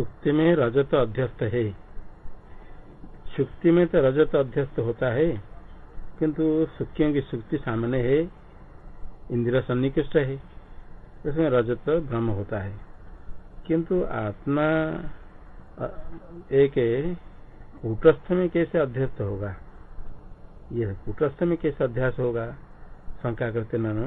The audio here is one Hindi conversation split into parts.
सुक्ति में रजत अध्यस्त है। सुक्ति में तो रजत अध्यस्त होता है, किंतु सुखियों की सुक्ति सामने है इंदिरा सन्निकृष्ट है, उसमें रजत भ्रम होता है। किंतु आत्मा एक कूटस्थ में कैसे अध्यस्त होगा? यह कूटस्थ में कैसे अध्यास होगा? शंका करते ननु।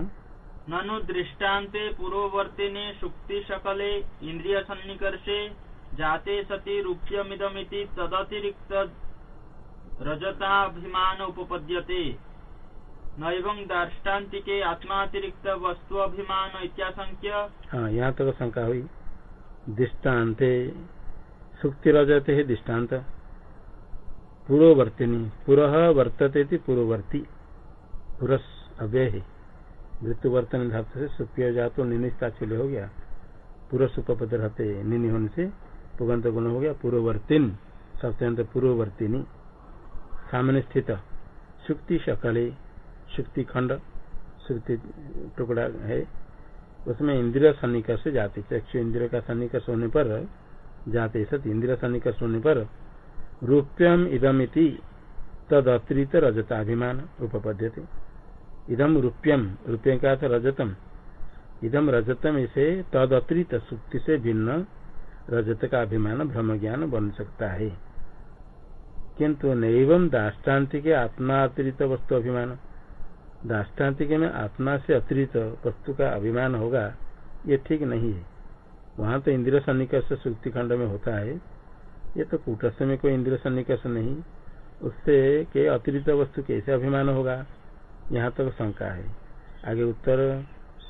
ननु दृष्टान्ते पूर्ववर्तिने शुक्ति सकले, इंद्रिय सन्निकर्षे जाते सति रूप्यमिदमिति तदतिरिक्त रजताभिमान उपपद्यते। नैवं दार्ष्टान्तिके आत्मातिरिक्त वस्तु अभिमान इत्याशंक्य। हाँ यहाँ तक तो शंका हुई। दृष्टान्ते, सुक्ति रजते है दृष्टांत। पूर्ववर्तिनी, पुरः वर्तते थी पूर्ववर्ती। पुरस अव्यय है। मृत्यु वर्तन धातु से सुप्रिय जातो निनिष्ठा चले हो गया। पुरुष उपपद रहते, निनि होने से पुगंत गुण हो गया, पूर्ववर्तिन सप्तंत पूर्ववर्तिनी। सामने स्थित सुक्ति शकले सुक्ति खंड सुक्ति टुकड़ा है। उसमें इंद्रिय सन्निकर्ष जाते चक्षु इंद्रिय का सन्निकर्ष होने पर, जाते सत इंद्रिय सन्निकर्ष होने पर, रूप्यम इदमिति तद अतिरिक्त रजताभिमान उपपद्यते। इदम रूप्यम, रूप्य का रजतम। इदम रजतम इसे तद अतिरिक्त सुक्ति से भिन्न रजत का अभिमान ब्रह्म ज्ञान बन सकता है। किंतु नैवम दाष्टान्तिक आत्मा अतिरिक्त वस्तु अभिमान। दाष्टान्तिक में आत्मा से अतिरिक्त वस्तु का अभिमान होगा, ये ठीक नहीं है। वहाँ तो इंद्र सन्निकर्ष सुक्ति खंड में होता है। ये तो कूटस्थ में कोई इंद्र सन्निकर्ष नहीं। उससे के अतिरिक्त वस्तु कैसे अभिमान होगा? यहाँ तक तो शंका है। आगे उत्तर।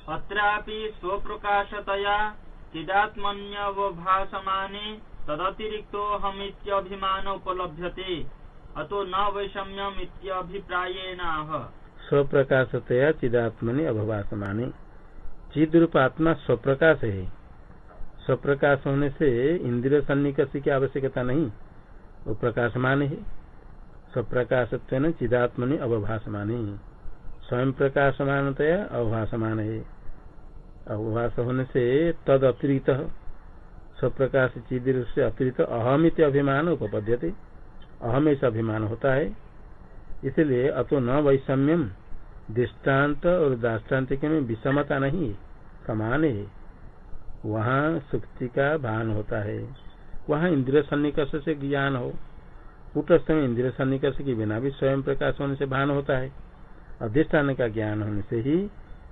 अत्रापि स्वप्रकाशतया चिदात्मन्यवभासमाने तदतिरिक्तो हमित्यभिमान उपलभ्यते अतो न वैषम्यम इत्यभिप्रायेणाह स्वप्रकाशतया चिदात्मनि अभभासमाने चिद रूप आत्मा स्वप्रकाश है। स्वप्रकाश होने से इंद्रिय सन्निकर्ष की आवश्यकता नहीं, वो प्रकाशमान है। स्वप्रकाश चिदात्मनि अवभाषमान स्वयं प्रकाशमानतया अवभाषमान है अवभाष होने से तद अतिरिक्त स्वप्रकाश चिद से अतिरिक्त अहमित अभिमान उपपद्यते। अहम ऐसा अभिमान होता है। इसलिए अतो न वैषम्यम। दृष्टांत और दाष्टान्त में विषमता नहीं, समान है। वहाँ सुक्ति का भान होता है। वहाँ इंद्रिय सन्निकर्ष से ज्ञान हो। कुटस्थ में इंद्रिय सन्निकर्ष के बिना भी स्वयं प्रकाश होने से भान होता है। अधिष्ठान का ज्ञान होने से ही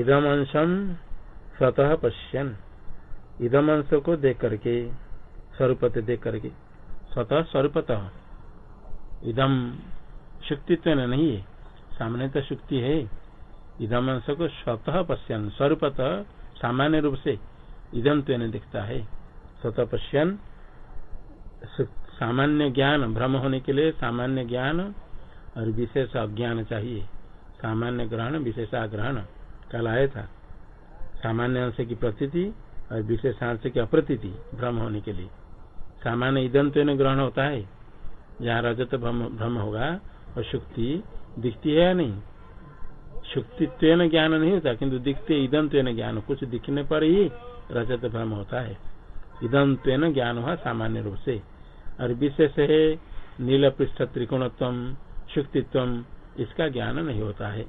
इदम अंशम स्वतः पश्यन इदम अंश को देख करके स्वरूप देख करके स्वतः स्वरूपतः। इदम शुक्तित्व नहीं है सामान्य तो शुक्ति है। इदम अंश को स्वतः पश्यन, स्वरूपतः सामान्य रूप से इदम तो दिखता है। स्वतः पश्यन सामान्य ज्ञान, भ्रम होने के लिए सामान्य ज्ञान और विशेष अज्ञान चाहिए। सामान्य ग्रहण, विशेषाग्रहण कल आया था। सामान्य अंश की प्रतीति और विशेषांश की अप्रतीति, भ्रम होने के लिए। सामान्य ईदन तो ग्रहण होता है। जहाँ रजत भ्रम होगा और शुक्ति दिखती है या नहीं? शुक्तित्व ज्ञान नहीं होता, किंतु दिखते ईदन ज्ञान। कुछ दिखने पर ही रजत भ्रम होता है। ईदन ज्ञान हुआ सामान्य रूप से। और विशेष है नील पृष्ठ त्रिकोणत्व, शुक्तित्व, इसका ज्ञान नहीं होता है।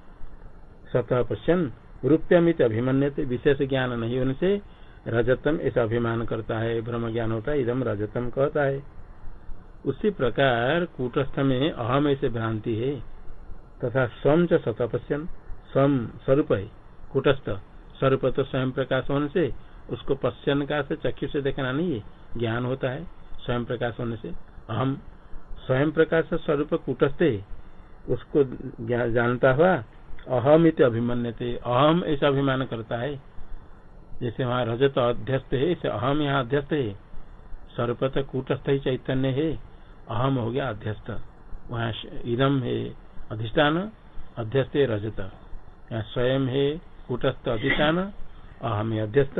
स्वतः पश्चन रूप्यमित अभिमन्य विशेष ज्ञान नहीं होने से रजतम ऐसा अभिमान करता है, ब्रह्म ज्ञान होता है इदम रजतम कहता है। उसी प्रकार कूटस्थ में अहम ऐसे भ्रांति है, तथा स्वम च सतपश्यन स्वम स्वरूप है, कूटस्थ, स्वरूप तो स्वयं प्रकाश होने से उसको पश्चन का से चक्षु से देखना नहीं है, ज्ञान होता है, स्वयं प्रकाश होने से। अहम स्वयं प्रकाश स्वरूप कूटस्थ है, उसको जानता हुआ अहम इत अभिमन्यते। अहम ऐसा अभिमान करता है। जैसे वहाँ रजत अध्यस्त है ऐसे अहम यहाँ अध्यस्त है। सर्वपत कूटस्थ ही चैतन्य है, अहम हो गया अध्यस्त। वहाँ इदम है, अधिष्ठान, अध्यस्त रजत। यहाँ स्वयं है, कूटस्थ, अधिष्ठान, अहम है, अध्यस्त।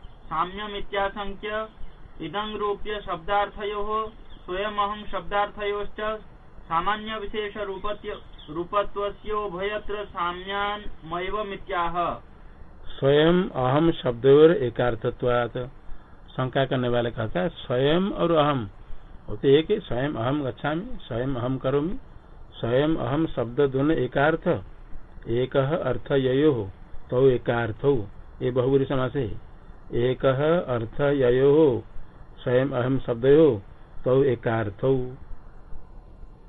दाष्टान्तिकयोः साम्यमित्याशंक्य इदं रूप्य शब्दार्थयोः स्वयं अहम शब्दार्थयोश्च सामान्य विशेष रूपत्वस्योभयत्र साम्यान्मैवमित्याह स्वयं अहम शब्दोर एकार्थत्वात् शंका करने वाले कहता है, स्वयं और अहम होते एक स्वयं अहम गच्छा स्वयं अहम करोमी, स्वयं अहम शब्द दोनों एकार्थ, एक अर्थ यो हो तो एकार्थ हो ये बहुबुरी समास है। एक अर्थ यो स्वयं अहम शब्द हो तो एकार्थ।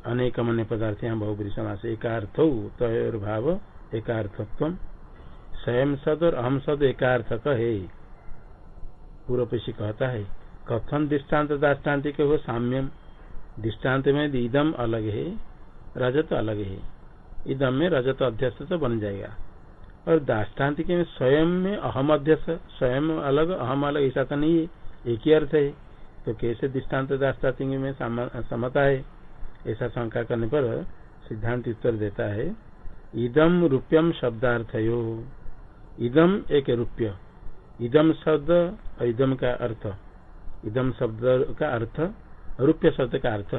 अनेक मन पदार्थ यहाँ बहुबुरी समास एकार्थ भाव एकार्थत्व। स्वयं शब्द और अहम शब्द एकार्थक है। पूर्व पेशी कहता है कथन दृष्टांत दाष्टान्तिक हो साम्यम दृष्टांत में इदम अलग है, रजत अलग है। इदम में रजत अध्यक्ष तो बन जाएगा। और दाष्टान्तिक में स्वयं में अहम अध्यक्ष, स्वयं अलग, अहम अलग, ऐसा तो नहीं है। एक ही अर्थ है। तो कैसे दृष्टांत दाष्टान्तिक में समता है? ऐसा शंका करने पर सिद्धांत उत्तर देता है इदम रूप्यम शब्दार्थ यो इदम एक रूप्य। इदम शब्द और इदम का अर्थ। इदम शब्द का अर्थ, रूप्य शब्द का अर्थ।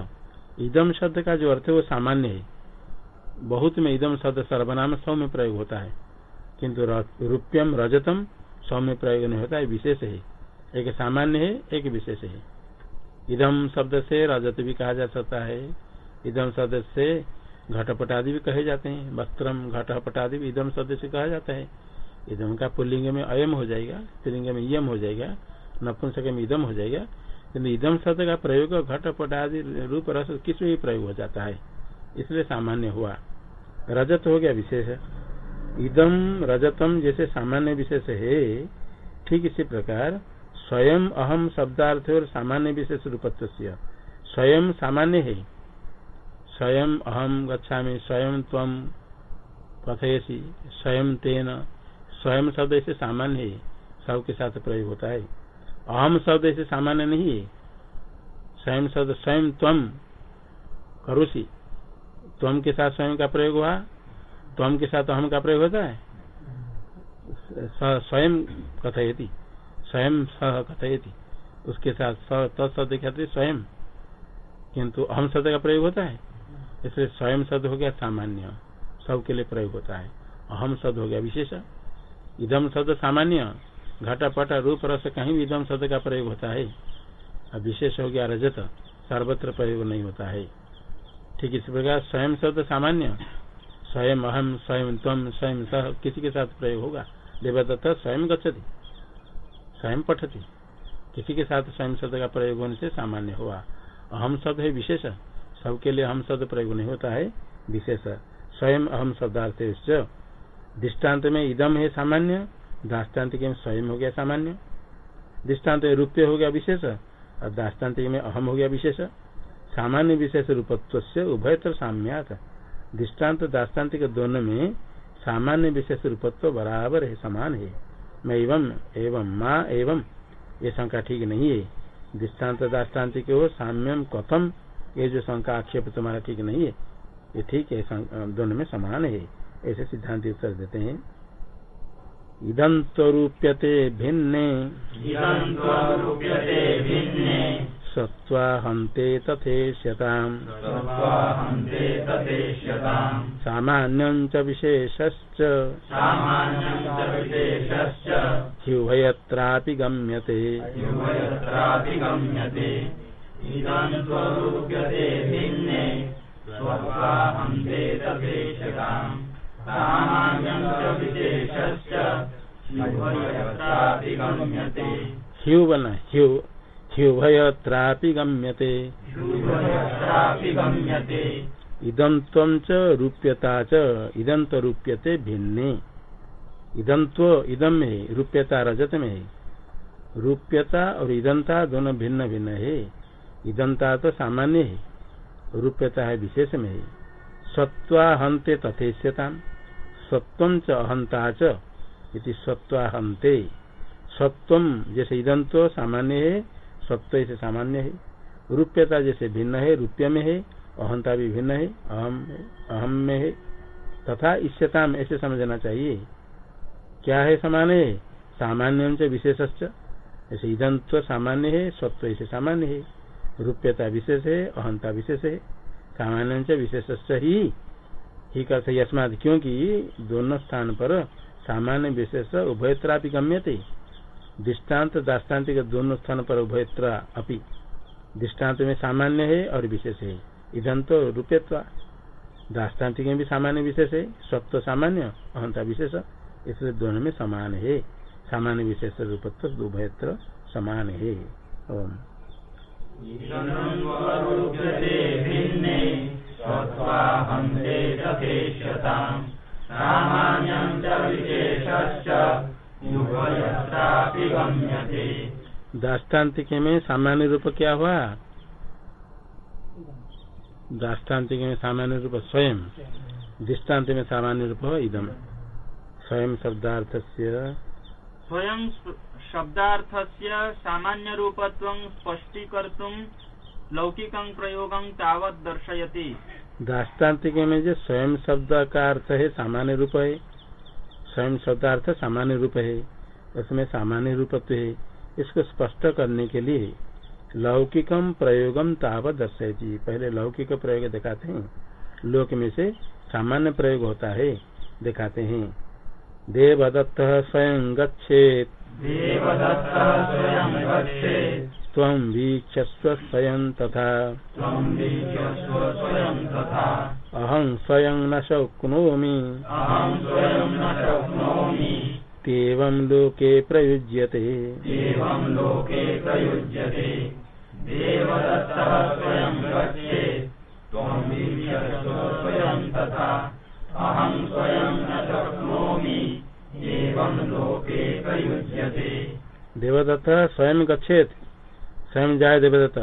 इदम शब्द का जो अर्थ है वो सामान्य है। बहुत में इदम शब्द सर्वनाम सौ में प्रयोग होता है। किंतु रूप्यम रजतम सौम्य प्रयोग नहीं होता है, विशेष है। एक सामान्य है, एक विशेष है। इदम शब्द से रजत भी कहा जा सकता है। इदम शब्द से घटपटादि भी कहे जाते हैं। वस्त्रम घटपटादि भी इदम शब्द से कहा जाता है। इदम का पुल्लिंग में अयम हो जाएगा स्त्रीलिंग में यम हो जाएगा, नपुंसक में इदम हो जाएगा। किन्तु इदम शब्द का प्रयोग घटपट आदि रूप रस किसमें प्रयोग हो जाता है? इसलिए सामान्य हुआ। रजत हो गया, विशेष। इदम रजतम जैसे सामान्य विशेष है, ठीक इसी प्रकार, स्वयं अहम शब्दार्थ और सामान्य विशेष रूपत्व स्वयं सामान्य है। स्वयं अहम गच्छा स्वयं तम कथयसी, स्वयं तेन। स्वयं शब्द ऐसे सामान्य है सब के साथ प्रयोग होता है। अहम शब्द ऐसे सामान्य नहीं है। स्वयं शब्द, स्वयं तम करोसी। तम के साथ स्वयं का प्रयोग हुआ तम के साथ अहम का प्रयोग होता है? स्वयं कथयति। स्वयं सह कथयति। उसके साथ तत्शब्द कहते स्वयं। किंतु अहम शब्द का प्रयोग होता है? इसलिए स्वयं शब्द हो गया सामान्य। सबके लिए प्रयोग होता है। अहम शब्द हो गया विशेष। इधम शब्द सामान्य। घटापट रूप रस कहीं भी इधम शब्द का प्रयोग होता है। अब विशेष हो गया रजत। सर्वत्र प्रयोग नहीं होता है। ठीक इस प्रकार स्वयं शब्द सामान्य। स्वयं अहम स्वयं तम स्वयं सह किसी के साथ प्रयोग होगा। देवदत्त स्वयं गच्छति, स्वयं पठती। किसी के साथ स्वयं शब्द का प्रयोग होने से सामान्य हुआ अहम शब्द है विशेष, सबके लिए अहम शब्द प्रयोग नहीं होता है, विशेष। स्वयं अहम शब्दार्थ दृष्टांत में इदम है सामान्य, दाष्टान्त में स्वयं हो गया सामान्य। दृष्टांत रूप्य हो गया विशेष, और दाष्टान्त में अहम हो गया विशेष। सामान्य विशेष रूपत्व से उभयतर साम्यात। दृष्टांत दाष्टान्त के दोनों में सामान्य विशेष रूपत्व बराबर है, समान है। मैं एवं एवं, माँ, एवं, ये शंका ठीक नहीं है। दृष्टांत दाष्टान्त के हो साम्यम कथम, ये जो शंका आक्षेप तुम्हारा ठीक नहीं है, ये ठीक है दोनों में समान है, ऐसे सिद्धांत उत्तर देते हैं। इदंतरूप्यते भिन्ने। सत्वा हन्ते तथेष्यताम्। सामान्यं च विशेषश्च। ह्युभयत्रापि गम्यते। सामान्यं च विशेषश्च। उभयत्रापि गम्यते। ह्यू बना ह्यू ह्युभयत्रापि गम्यते इदं त्वं च रूप्यता च इदं तो रूप्यते भिन्ने। इदं तो इदम है रूप्यता रजत में। है रूप्यता और इदंता दोनों भिन्न भिन्न है। इदंता तो सामान्य है रूप्यता है विशेष में है। सत्वाहंते तथेष्यता सत्व च अहंता च इति सत्वाहंते सत्व जैसे इदं तो सामान्य है सत्व से सामान्य है। रूप्यता जैसे भिन्न है, रूप्य में है, अहंता भी भिन्न है, अहम अहम में है। तथा इष्यता में ऐसे समझना चाहिए। क्या है समान है सामान्य विशेषश्च। ऐसे इदं तो सामान्य है, सत्व ऐसे सामान्य है। रूप्यता विशेष है, अहंता विशेष है। सामान्य विशेष ही। ही का यस्मात क्योंकि दोनों स्थान पर सामान्य विशेष उभयत्रा गम्य थे दृष्टांत दाष्टान्तिक दोनों स्थान पर उभयत्र अपि। दृष्टांत में सामान्य है और विशेष है। इधन तो रूपत्वा दाष्टान्तिक में भी सामान्य विशेष है। सत्व सामान्य, अहंता विशेष। इसलिए दोनों में समान है। सामान्य विशेष रूपत्व उभयत्र समान है। ओम। सामान्यं च विशेषश्च। दाष्टान्तिक में सामान्य रूप क्या हुआ? दाष्टान्तिक में सामान्य रूप स्वयं। दृष्टांत में सामान्य रूप इदम। स्वयं शब्दार्थ से स्वयं शब्दार्थस्य सामान्यरूपत्वं स्पष्टीकर्तुं लौकिकं प्रयोगं तावत् दर्शयति। दाष्टान्तिक में जो स्वयं शब्द का अर्थ है सामान्य रूप है। स्वयं शब्दार्थ सामान्य रूप है, उसमें सामान्य रूपत्व है, इसको स्पष्ट करने के लिए लौकिकम प्रयोगम तावत दर्शाई पहले लौकिक प्रयोग दिखाते हैं। लोक में से सामान्य प्रयोग होता है, दिखाते हैं। देवदत्त स्वयं गच्छेत। वीक्षस्व स्वयं तथा। अहं स्वयं न शक्नोमि। त्वं लोके प्रयुज्यते। देवदत्त स्वयं गच्छेत। स्वयं जाए देवदत्त।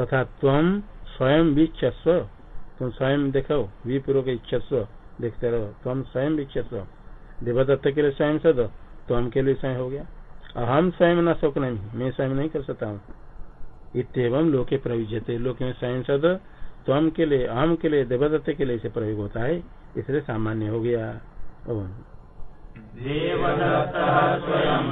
तथा त्वम स्वयं भी वीक्षस्व। तुम स्वयं देखो विपूर्वक इच्छस्व। देखते रहो तुम स्वयं भी वीक्षस्व। देवदत्त के लिए स्वयं सद तुम के लिए स्वयं हो गया। अहम स्वयं न शोक नहीं, मैं स्वयं नहीं कर सकता हूँ। इतम लोके प्रयुजते लोक में स्वयं सद त्वम के लिए अहम के लिए, देवदत्त के लिए इसे प्रयोग होता है। इसलिए सामान्य हो गया। देवदत्तः स्वयं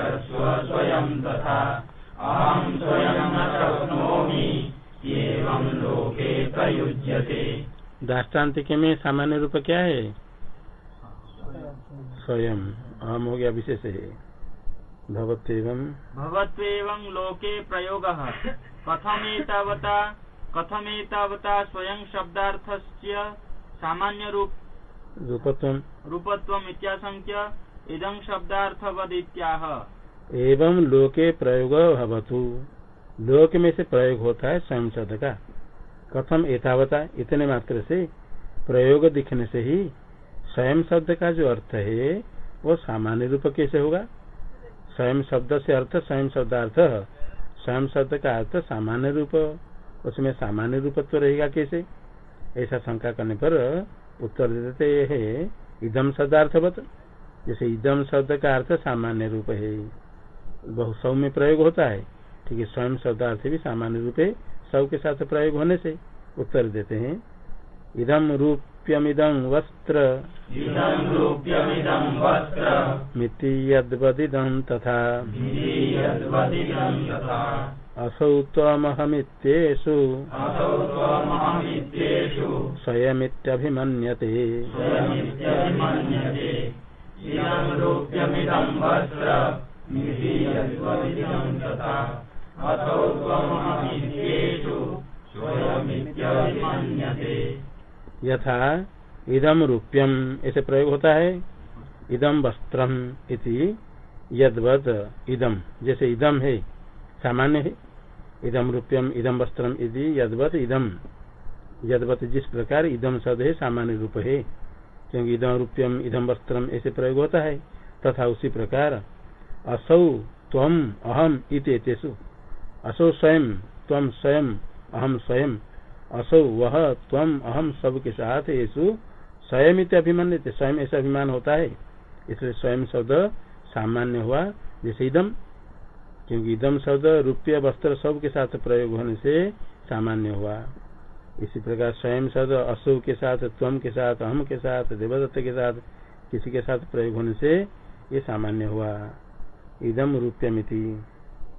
स्वयं तथा। अहं स्वयं न शक्नोमि एवं लोके प्रयुज्यते। दाष्टान्तिक में सामान्य रूप क्या है? स्वयं। अहम हो गया विशेष है। भवत्वेवं लोके प्रयोगः। कथमेतावता कथमेतावता स्वयं शब्दार्थस्य सामान्यरूप रूपत्वम। रूपत्वम् इत्याशङ्क्य इदं शब्दार्थवदित्याह। एवं लोके प्रयोग भवतु। लोक में से प्रयोग होता है स्वयं शब्द का कथम एतावता इतने मात्र से प्रयोग दिखने से ही स्वयं शब्द का जो अर्थ है, वो सामान्य रूप कैसे होगा? स्वयं शब्द से अर्थ स्वयं शब्दार्थ स्वयं शब्द का अर्थ सामान्य रूप। उसमें सामान्य रूपत्व तो रहेगा कैसे? ऐसा शंका करने पर उत्तर देते है इदम शब्दार्थवत। जैसे इदम शब्द का अर्थ सामान्य रूप है। बहुत सौ में प्रयोग होता है। ठीक है स्वयं शब्दार्थ भी सामान्य रूप है। सौ के साथ प्रयोग होने से उत्तर देते हैं। इदम रूप्यमिदं वस्त्र। मिति तथा। असौ त्वमहमित्येषु। असौ यथा इदम रूप्यम ऐसे प्रयोग होता है इदम वस्त्रम इति यदवत इदम जैसे इदम है, सामान्य है इदम रूप्यम इदम वस्त्रम इति यदवत इदम यदवत जिस प्रकार इदम शब्द है, सामान्य रूप है। क्योंकि इधम रूप्यम इधम वस्त्रम ऐसे प्रयोग होता है। तथा उसी प्रकार, असौ तम अहम इतेसु असौ स्वयं तम स्वयं अहम स्वयं, असौ वह तम अहम सब के साथ येसु स्वयं इत अभिमान स्वयं ऐसा अभिमान होता है। इसलिए स्वयं शब्द सामान्य हुआ, जैसे इदम क्योंकि इदम शब्द, रुपये, वस्त्र सब के साथ प्रयोग होने से सामान्य हुआ। इसी प्रकार स्वयं शब्द अशुभ के साथ त्वम के साथ अहम के साथ देवदत्त के साथ किसी के साथ प्रयोग होने से ये सामान्य हुआ। इदम रूप्यमिति।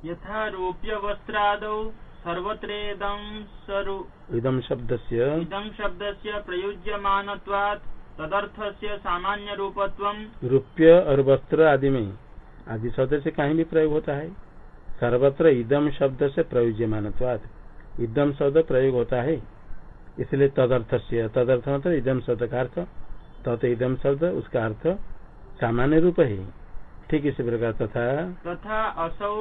यथा रूप्य वस्त्रादौ सर्वत्रेदं सरु। इदम शब्द से इदं शब्दस्य प्रयुज्यमानत्वात् तदर्थस्य सामान्य रूपत्वं रूप्य और वस्त्र आदि में। आदि शब्द से कहीं भी प्रयोग होता है। सर्वत्र इदम शब्द से प्रयुज्यमान इदम शब्द प्रयोग होता है। इसलिए तदर्थ से तदर्थ मतलब इदम शब्द का अर्थ तत् इदम शब्द उसका अर्थ सामान्य रूप है। ठीक इसी प्रकार तथा तथा असौ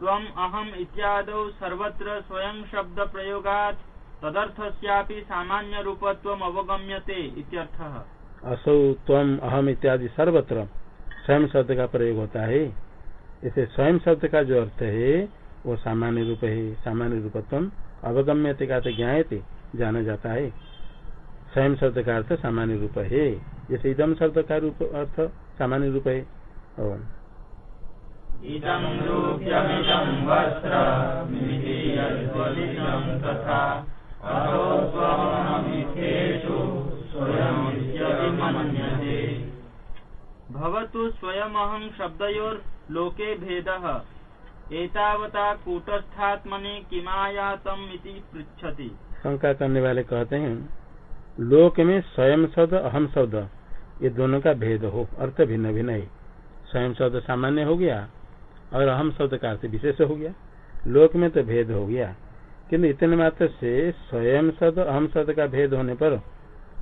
त्वम् अहम् इत्यादौ सर्वत्र स्वयं शब्द प्रयोगात् तदर्थस्यापि सामान्य रूपत्वम् अवगम्यते इत्यर्थः। असौ तम अहम इत्यादि सर्वत्र स्वयं शब्द का प्रयोग होता है। इसे स्वयं शब्द का जो अर्थ है वो सामान्य रूप है सामान्य रूपत्व अवगम्यते का ज्ञाते जाना जाता है। स्वयं शब्द का अर्थ सामान्य रूप है। जैसे इदम शब्द का रूप अर्थ सामान्य रूप है। स्वयमित्यभिमन्यते भवतु स्वयमहं शब्दयोर्लोके भेदः। एतावता कूटस्थात्मनि किमायातम् इति पृच्छति। शंका करने वाले कहते हैं, लोक में स्वयं शब्द, अहम शब्द, ये दोनों का भेद हो, अर्थ भिन्न भिन्न है। स्वयं शब्द सामान्य हो गया, और अहम शब्द का अर्थ विशेष हो गया। लोक में तो भेद हो गया, किंतु इतने मात्र से स्वयं शब्द, अहम शब्द का भेद होने पर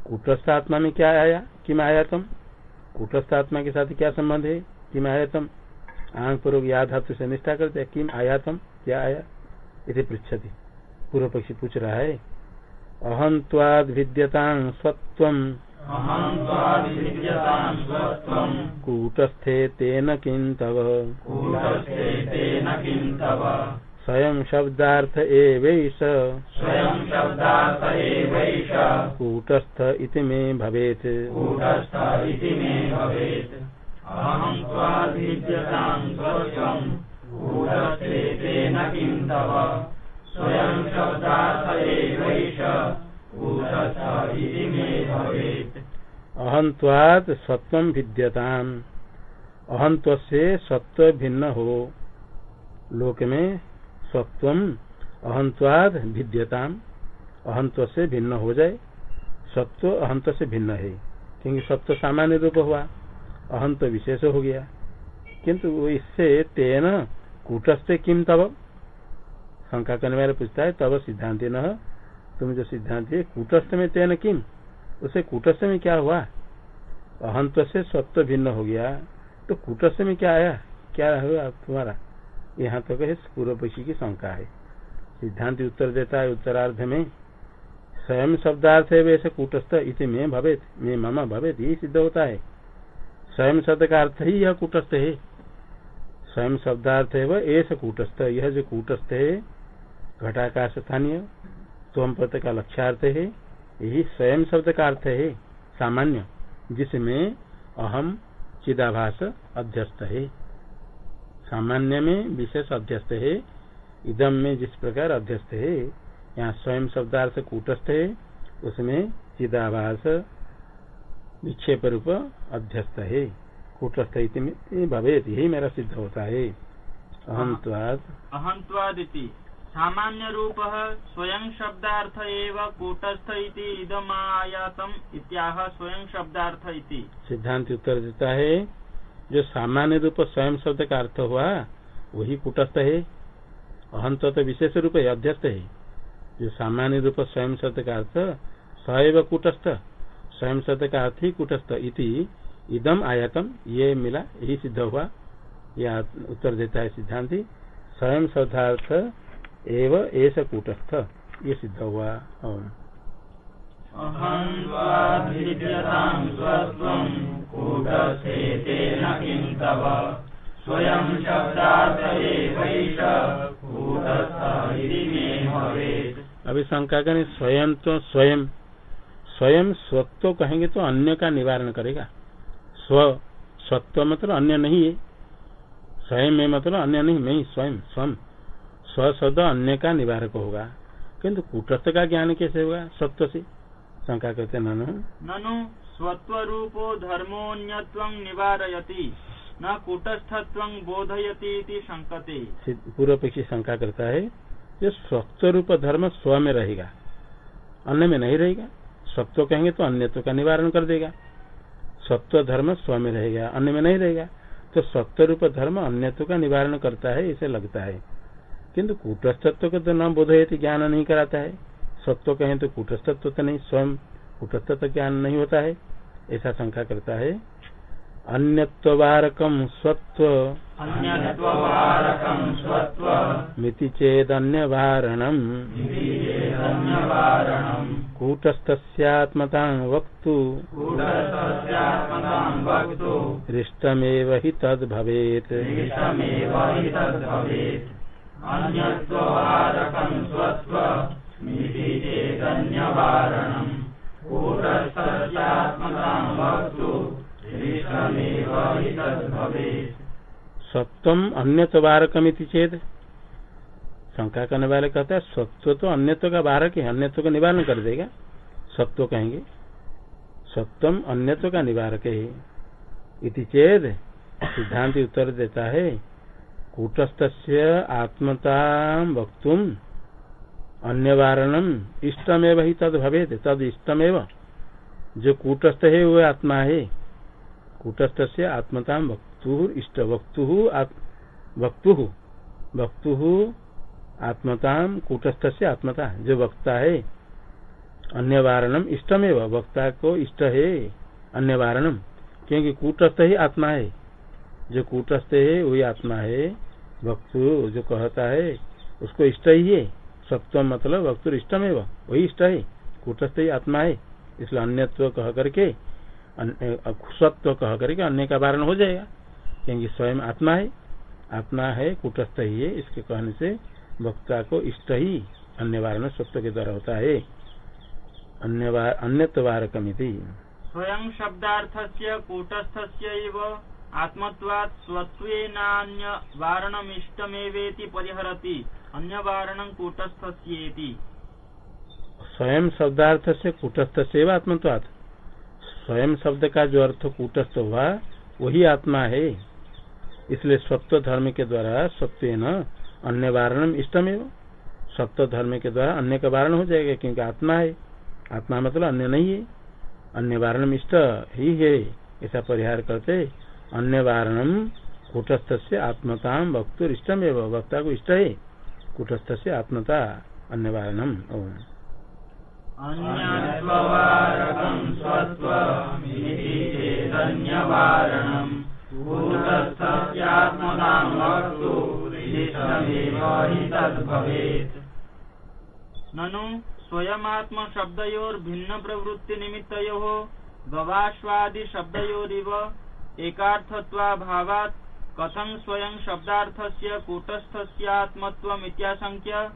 कुटस्थ आत्मा में क्या आया? किम आयातम कुटस्थ आत्मा के साथ क्या संबंध है? किम आयातम आँख पूर्वक याद धातु से निष्ठा करते किम आयातम क्या आया? इसे पृछति पूर्व पक्षी पूछ रहा है अहंत्वाद विद्यता स्वत्वम। अहं त्वादिविद्यतां स्वत्वं कूटस्थे तेन किं तव? कूटस्थे तेन किं स्वयं शब्दार्थ एवैष। स्वयं शब्दार्थ एवैष। कूटस्थ इति मे भवेत्। कूटस्थ इति मे भवेत्। अहं त्वादिविद्यतां स्वत्वं कूटस्थे तेन किं तव? अहंत्वाद सत्वम विद्यताम अहंत्व से सत्व भिन्न हो। लोक में सत्व अहंत्वाद भिद्यताम। अहंत्व से भिन्न हो जाए सत्व अहंत से भिन्न है। क्योंकि सत्व सामान्य रूप हुआ अहंत विशेष हो गया। किंतु इससे तेन कूटस्थ किम तब शंका करने वाले पूछता है, तब सिद्धांत न तुम जो सिद्धांत है, कूटस्थ में तेन किम? उसे कूटस्थ में क्या हुआ? अहंत से सत्व भिन्न हो गया। तो कूटस्थ में क्या आया? क्या हुआ तुम्हारा? यहाँ तक तो पूर्व पक्षी की शंका है। सिद्धांत उत्तर देता है, उत्तरार्ध में, स्वयं शब्दार्थ है, वैसे कूटस्थ इति में भवेत, में मम भवेत यही सिद्ध होता है। स्वयं शब्द का अर्थ ही यह कूटस्थ है। स्वयं शब्दार्थ है वह, ऐसा कूटस्थ, यह जो कूटस्थ है घटाकाश स्थानीय स्वम पद का लक्ष्यार्थ है, यही स्वयं शब्द का अर्थ है, सामान्य, जिसमें अहम चिदाभास अध्यस्त है। सामान्य में विशेष अध्यस्त है इदम में जिस प्रकार अध्यस्त है, यहाँ स्वयं शब्दार्थ कूटस्थ है, उसमें चिदाभास विक्षेप रूप अध्यस्त है। कूटस्थ भवेत, यही मेरा सिद्ध होता है। अहंत्वाद अहंत्वादिति। सामान्य रूप स्वयं शब्दार्थ एव कूटस्थ इति इदमायातम इत्याह स्वयं शब्दार्थ इति। सिद्धांत उत्तर देता है, जो सामान्य रूप स्वयं शब्द का अर्थ हुआ, वही कूटस्थ है। अहंत तो विशेष रूप है, अध्यस्त है। जो सामान्य रूप स्वयं शब्द का अर्थ सैव कूटस्थ, स्वयं शब्द का अर्थ ही कूटस्थ इति इदम आयतम, ये मिला, यही सिद्ध हुआ। यह उत्तर देता है सिद्धांति। स्वयं शब्दार्थ एव ऐसा कूटस्थ। ये सिद्ध हुआ भवेत्। अभी शंका करें स्वयं तो स्वयं स्वयं स्वत्व कहेंगे तो अन्य का निवारण करेगा। स्व स्वत्व मतलब अन्य नहीं है। स्वयं में मतलब अन्य नहीं मैं ही स्वयं स्वयं स्व शब्द अन्य का निवारक होगा। किंतु कूटस्थ का ज्ञान कैसे होगा? सत्व से। शंका करते ननु। ननु स्वत्वरूपो धर्मोऽन्यत्वं निवारयति न कूटस्थत्वं बोधयति इति शंकते। पूर्व पक्षी शंका करता है जो स्वत्व रूप धर्म स्व में रहेगा। अन्य में नहीं रहेगा। सत्व कहेंगे तो अन्यत्व का निवारण कर देगा। सत्व धर्म स्व में रहेगा अन्य में नहीं रहेगा। तो सत्व रूप धर्म अन्यत्व का निवारण करता है इसे लगता है। किंतु कूटस्थत्व को तो न बोधयति ज्ञान नहीं कराता है। सत्व कहें तो कूटस्थत्व तो नहीं स्वयं कूटस्थत्व ज्ञान नहीं होता है। ऐसा शंका करता है। अन्यत्वारकम स्वत्व। मिति हि हि चेदन्यवारणम् कूटस्थस्यात्मतां वक्तु। दृष्टमेव हि तद्भवेत्। सत्वम अन्यत्व वारकमिति चेत? शंका करने वाले कहता है, सत्व तो अन्यत्व का वारक है अन्यत्व का निवारण कर देगा। सत्व कहेंगे, सत्वम अन्यत्व का निवारक है। इति चेत सिद्धांत उत्तर देता है कूटस्थ आत्मता वक्तुम अन्य वारणम इष्टमेव ही तद भवेद तद इष्टमेव। जो कूटस्थ है वह आत्मा है। कूटस्थ से आत्मता वक्तु इष्ट, वक्तु वक्तु वक्तु आत्मता कूटस्थ से आत्मता। जो वक्ता है अन्य वारणम इष्टमेव। वक्ता को इष्ट है अन्य वारणम क्योंकि कूटस्थ ही आत्मा है। जो कूटस्थ है वही आत्मा है। वक्तु जो कहता है, उसको इष्ट ही है। सत्व मतलब वक्तु इष्टमेव वही इष्ट है। कुटस्थ ही आत्मा है। इसलिए अन्यत्व कह करके सत्व कह करके अन्य का वारण हो जाएगा। क्योंकि स्वयं आत्मा है। आत्मा है, कुटस्थ ही है। इसके कहने से वक्ता को इष्ट ही अन्य वारण सत्व के द्वारा होता है। अन्य अन्यत्व वारकमिति। स्वयं शब्दार्थस्य कूटस्थस्य आत्मत्वात् स्वत्वेनान्य वारणमिष्टमेवेति परिहरति अन्य वारणं कूटस्थस्येति। स्वयं शब्दार्थ से कूटस्थ से आत्मत्वात्। स्वयं शब्द का जो अर्थ कूटस्थ हुआ, वही आत्मा है। इसलिए सत्व धर्म के द्वारा सत्व न अन्य वारणम इष्टमेव। सत्व धर्म के द्वारा अन्य का वारण हो जाएगा क्योंकि आत्मा है। आत्मा मतलब अन्य नहीं है। अन्य वारणम इष्ट ही है, ऐसा परिहार करते अन्य वारणम कूटस्थ से आत्मता वक्तु इष्टमेव वक्ता को इष्ट है कूटस्थ से आत्मता अन्य तद्भवेत् ननु स्वयमात्म शब्दयोर्भिन्न प्रवृत्ति निमित्तयोः गवाश्वादि शब्दयोरिव एकार्थत्वाभावात् कथं स्वयं शब्दार्थस्य कूटस्थस्यात्मत्वमित्याशङ्क्य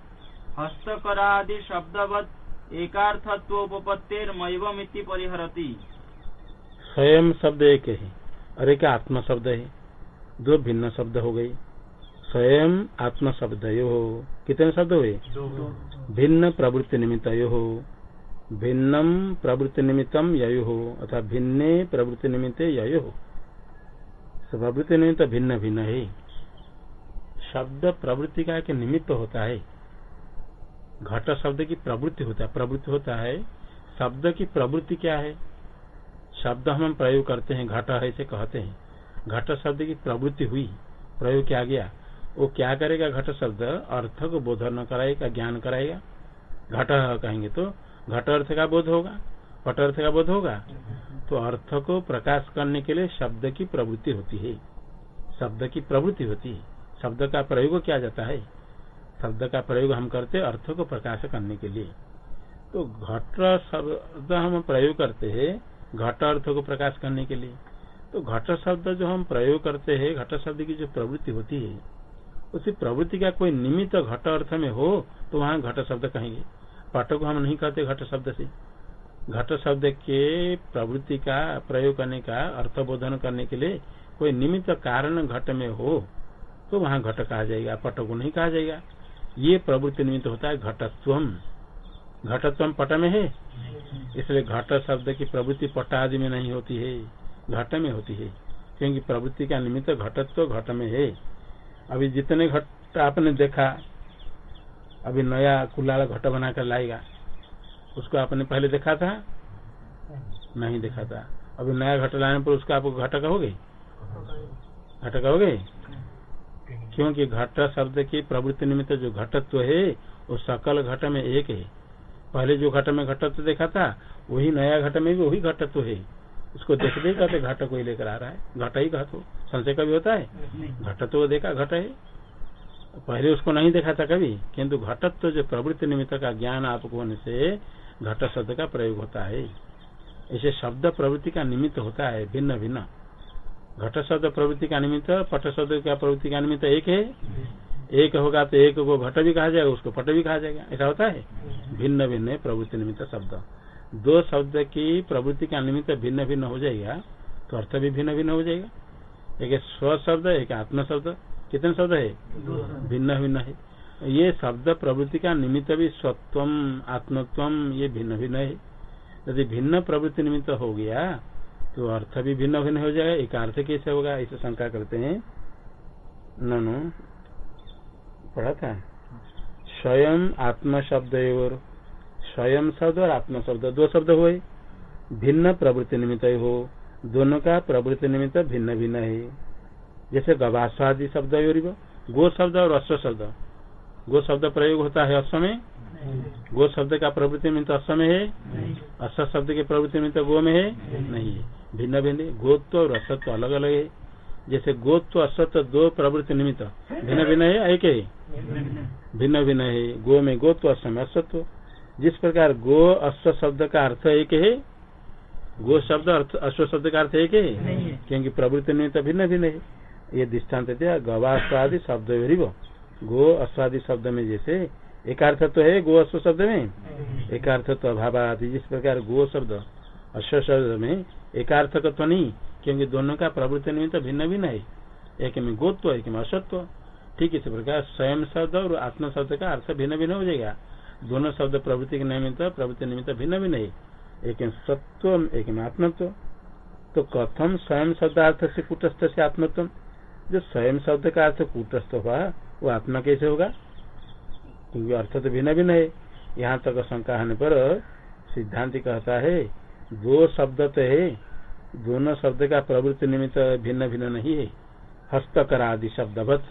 हस्तकरादि शब्दवत् एकार्थत्वोपत्तेर्मैवमिति परिहरति। स्वयं शब्द एक है और एक आत्म शब्द है दो भिन्न शब्द हो गई स्वयं आत्म शब्द यो हो। कितने शब्द हुए? भिन्न प्रवृत्ति निमित्त यो हो। भिन्नम प्रवृत्ति निमित्तम ययु हो अथवा भिन्ने प्रवृत्ति निमित्त ययु हो। प्रवृत्ति निमित्त भिन्न भिन्न है। शब्द प्रवृत्ति का एक निमित्त होता है। घट शब्द की प्रवृत्ति होता है। प्रवृत्ति होता है। शब्द की प्रवृत्ति क्या है? शब्द हम प्रयोग करते हैं, घट है से कहते हैं। घट शब्द की प्रवृत्ति हुई, प्रयोग किया गया। वो क्या करेगा? घट शब्द अर्थ को बोधन कराएगा, ज्ञान कराएगा। घट कहेंगे तो घट अर्थ का बोध होगा। पट अर्थ का बोध होगा। तो अर्थ को प्रकाश करने के लिए शब्द की प्रवृत्ति होती है। शब्द की प्रवृत्ति होती है। शब्द का प्रयोग किया जाता है। शब्द का प्रयोग हम करते अर्थ को प्रकाश करने के लिए। तो घट शब्द हम प्रयोग करते हैं घट अर्थ को प्रकाश करने के लिए। तो घट शब्द जो हम प्रयोग करते हैं, घट शब्द की जो प्रवृत्ति होती है, उसी प्रवृत्ति का कोई निमित्त घट अर्थ में हो तो वहाँ घट शब्द कहेंगे। पट को हम नहीं कहते घट शब्द से। घट शब्द के प्रवृत्ति का, प्रयोग करने का अर्थ बोधन करने के लिए कोई निमित्त कारण घट में हो तो वहाँ घट कहा जाएगा पट को नहीं कहा जाएगा। ये प्रवृत्ति निमित्त होता है घटत्व घटत्व पट में है? इसलिए घट शब्द की प्रवृत्ति पट आदि में नहीं होती है, घट में होती है। क्योंकि प्रवृत्ति का निमित्त घटत्व घट में है। अभी जितने घट आपने देखा, अभी नया कुल्लाड़ा घट बनाकर लाएगा। उसको आपने पहले देखा था? नहीं देखा था। अभी नया घट लाने पर उसका आपको घट घटक हो कहोगे? क्योंकि घट शब्द की प्रवृत्ति निमित्त जो घटत्व है, वो सकल घट में एक है। पहले जो घट में घटत्व देखा था, वही नया घट में भी वही घटत्व है। उसको देखते ही कहते घट कोई लेकर आ रहा है। घट ही घट हो। संशय कभी होता है? घटत्व देखा, घट है। पहले उसको नहीं देखा था कभी। किंतु घटत्व जो प्रवृत्ति निमित्त का ज्ञान आपको होने से घट शब्द का प्रयोग होता है। ऐसे शब्द प्रवृत्ति का निमित्त होता है, भिन्न भिन्न। घट शब्द प्रवृत्ति का निमित्त पट शब्द का प्रवृत्ति का निमित्त एक है। एक होगा तो एक को घट भी कहा जाएगा, उसको पट भी कहा जाएगा। ऐसा होता है? भिन्न भिन्न प्रवृत्ति निमित्त शब्द। दो शब्द की प्रवृत्ति का निमित्त भिन्न भिन्न हो जाएगा तो अर्थ भी भिन्न भिन्न हो जाएगा। एक स्व शब्द एक आत्म शब्द कितने शब्द है? भिन्न भिन्न है। ये शब्द प्रवृत्ति का निमित्त भी स्वत्वम, आत्मत्वम, ये भिन्न भिन्न है। यदि भिन्न प्रवृत्ति निमित्त हो गया तो अर्थ भी भिन्न भिन्न हो जाएगा एक अर्थ कैसे होगा, इसे शंका करते हैं। ननु, पढ़ा था? स्वयं आत्म शब्द और स्वयं शब्द और आत्म शब्द, दो शब्द हुए। भिन्न प्रवृत्ति निमित्त हो, दोनों का प्रवृत्ति निमित्त भिन्न भिन्न है। जैसे गवास्वादी शब्द गो शब्द और अश्व शब्द। गो शब्द प्रयोग होता है अश्व में? गो शब्द का प्रवृत्ति निमित्त अश्व में है। अश्व शब्द के प्रवृत्ति में तो गो में है? नहीं। है। भिन्न भिन्न गोत्व और असत्व अलग अलग है। जैसे गोत्व असत्व दो प्रवृत्ति निमित्त। भिन्न भिन्न है एक है? भिन्न भिन्न है। गो में गोत्व अश्व में असत्व। जिस प्रकार गो अश्व शब्द का अर्थ एक है गो शब्द अर्थ अश्व शब्द का अर्थ एक है क्योंकि प्रवृत्ति निमित्त भिन्न भिन्न है। ये दृष्टांत गवास्वादि शब्द गो अश्वादि शब्द में जैसे, एक अर्थ तो है गो अश्व शब्द में, एक अर्थ तो अभाव आदि जिस प्रकार गो शब्द, अश्व शब्द में एकार्थक तो नहीं, क्योंकि दोनों का प्रवृत्ति निमित्त भिन्न भिन्न है। एक में गोत्व, एक में असत्व ठीक इस प्रकार स्वयं शब्द और आत्म शब्द का अर्थ भिन्न भिन्न हो जाएगा। दोनों शब्द प्रवृत्ति के निमित्त, प्रवृत्ति निमित्त भिन्न भिन्न है। एक में सत्व, एक में आत्मत्व। तो कथम स्वयं शब्दार्थ से कुटस्थ से आत्मत्व। जो स्वयं शब्द का अर्थ कूटस्थ हुआ, वो आत्मा कैसे होगा? क्योंकि अर्थ तो भिन्न भिन्न है। यहाँ तक शंका होने पर सिद्धांत कहता है, दो शब्द तो है। दोनों शब्द का प्रवृत्ति निमित्त भिन्न भिन्न नहीं है। हस्तकर आदि शब्दवत।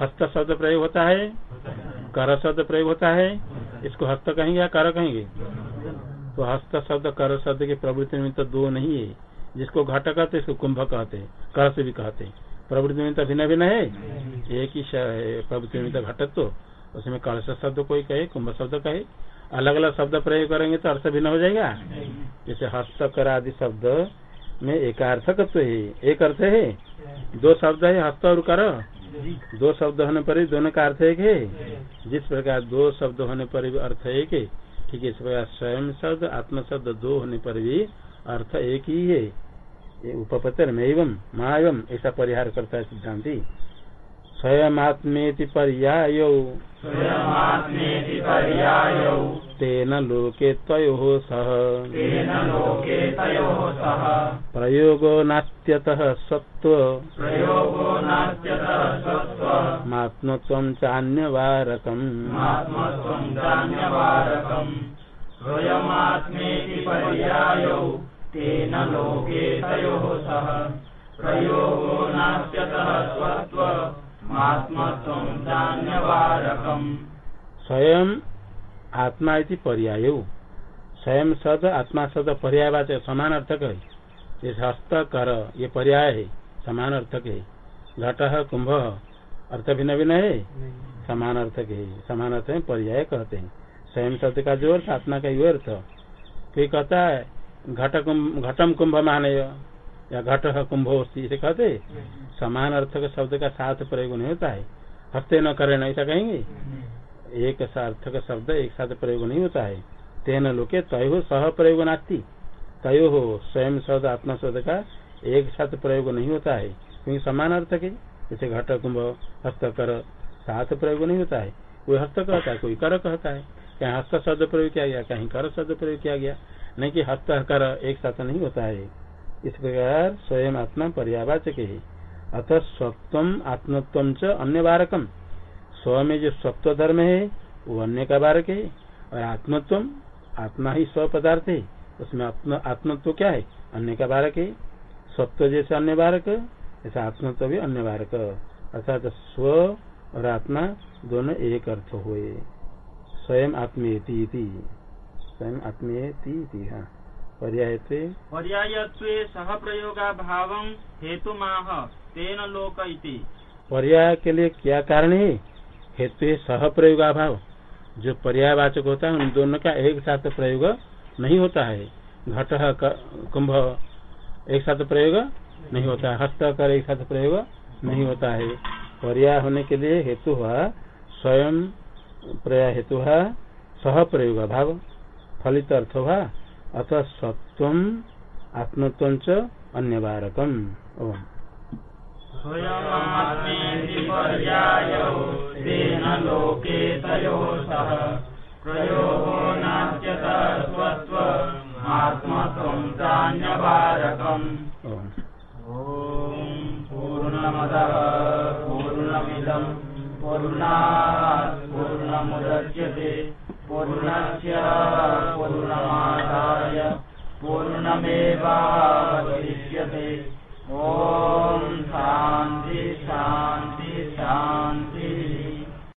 हस्त शब्द प्रयोग होता है, कर शब्द प्रयोग होता है। इसको हस्त कहेंगे या कर कहेंगे? तो हस्त शब्द, कर शब्द के प्रवृत्ति निमित्त दो नहीं है। जिसको घट कहते इसको कुंभ कहते हैं। कर से भी कहते हैं। प्रवृत्ति निमित्त भिन्न भिन्न है? एक ही प्रवृत्ति निमित्त तो उसमें कलश शब्द कोई कहे, कुंभ शब्द कहे। अलग अलग शब्द प्रयोग करेंगे तो अर्थ भिन्न हो जाएगा? जैसे हस्तकर आदि शब्द में एक अर्थकत्व है। एक अर्थ है? दो शब्द है, हस्त और कर। दो शब्द होने पर ही दोनों का अर्थ एक है। जिस प्रकार दो शब्द होने पर भी अर्थ एक है, ठीक है, इस प्रकार स्वयं शब्द, आत्म शब्द दो होने पर भी अर्थ एक ही है। उपपत्र में एवं माँ एवं ऐसा परिहार करता है सिद्धांति पर्यायौ। स्वयमात्मेति पर्यायौ। तेन लोके तयोः सह। प्रयोगो नास्त्यतः सत्त्व। प्रयोगो नास्त्यतः चान्यवारकम्। आत्मत्वं चान्यवारकम्। स्वयमात्मेति पर्यायौ। तेन लोके तयोः सह। प्रयोगो नास्त्यतः स्वत्वमात्मत्वं चान्यवारकम् स्वयं आत्मा इति पर्याय स्वयं शब्द आत्मा शब्द पर्यायवाचक समान अर्थक है जैसे हस्त कर ये पर्याय है समान अर्थक है घट कुंभ अर्थ भिन्न भिन्न है? समान अर्थक है समान अर्थ में पर्याय कहते हैं। स्वयं शब्द का जो अर्थ आत्मा का यो अर्थ। कोई कहता है घट घटम कुंभ मान या घट कुंभ इसे कहते। समान अर्थ का शब्द का साथ प्रयोग नहीं होता है। हस्ते न करे न ऐसा कहेंगे? एक सार्थक शब्द, एक साथ प्रयोग नहीं होता है। तेन लोके तय हो सह प्रयोग नास्ती। तय हो स्वयं शब्द आत्मा शब्द का एक साथ प्रयोग नहीं होता है। क्योंकि समान अर्थ के, जैसे घट, कुंभ, हस्त, कर साथ प्रयोग नहीं होता है। कोई हस्त कहता है, कोई कर कहता है। कहीं हस्त शब्द प्रयोग किया गया, कहीं कर शब्द प्रयोग किया गया। नहीं कि हस्त कर एक साथ नहीं होता है। इस प्रकार स्वयं आत्मा पर्यावाचक है। अतः स्वत्व आत्मत्व च अन्य बारकम स्व में जो स्वत्व धर्म है, वो अन्य का बारक है। और आत्मत्व आत्मा ही स्व पदार्थ है। उसमें आत्मत्व क्या है? अन्य का बारक है। स्वत्व जैसे अन्य बारक ऐसा आत्मत्व भी अन्य बारक अर्थात स्व और आत्मा दोनों एक अर्थ हुए। स्वयं आत्मेति स्वयं आत्मेति हाँ पर्याय पर्यायत्वे सह प्रयोगा भाव हेतु माह तेन लोक इति। पर्याय के लिए क्या कारण है? हेतु सह प्रयोगा भाव जो पर्यायवाचक होता है उन दोनों का एक साथ प्रयोग नहीं होता है। घट कुंभ एक साथ प्रयोग नहीं होता है। हस्त कर एक साथ प्रयोग नहीं होता है। पर्याय होने के लिए हेतु हुआ स्वयं पर्याय हेतु हुआ सह प्रयोग भाव फलित अर्थ हुआ अतः सत्व आत्मत्व अन्य बारकम ॐ पूर्णमदः पूर्णमिदं पूर्णात् पूर्णमुदच्यते। पूर्णश पूर्णमादाय पूर्णमेवशिष्य ओ शांति शांति